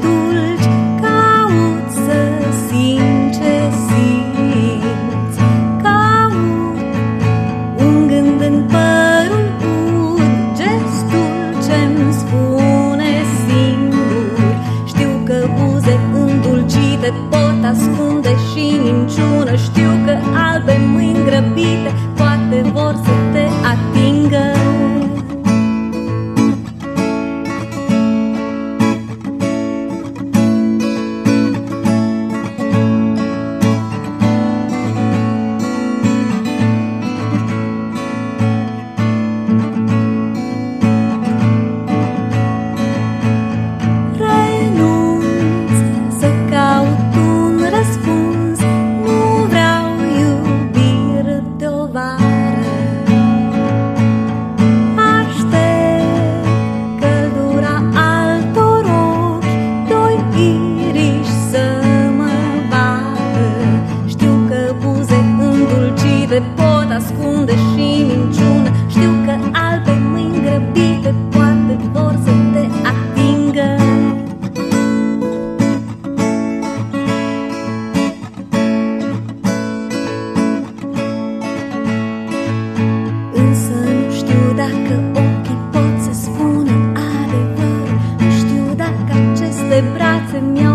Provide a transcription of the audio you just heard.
Dulce cauți simțe simț, cauți un gând în parul cu destrucție, spune singur. Știu că buze îndulcite pot ascunde și minciună Știu că albe mâini grăbite poate vor să albe pot ascunde și minciună Știu că albe mâini grăbite poate vor să te atingă Însă nu știu dacă ochii pot să spună adevăr. Nu știu dacă aceste brațe mi-au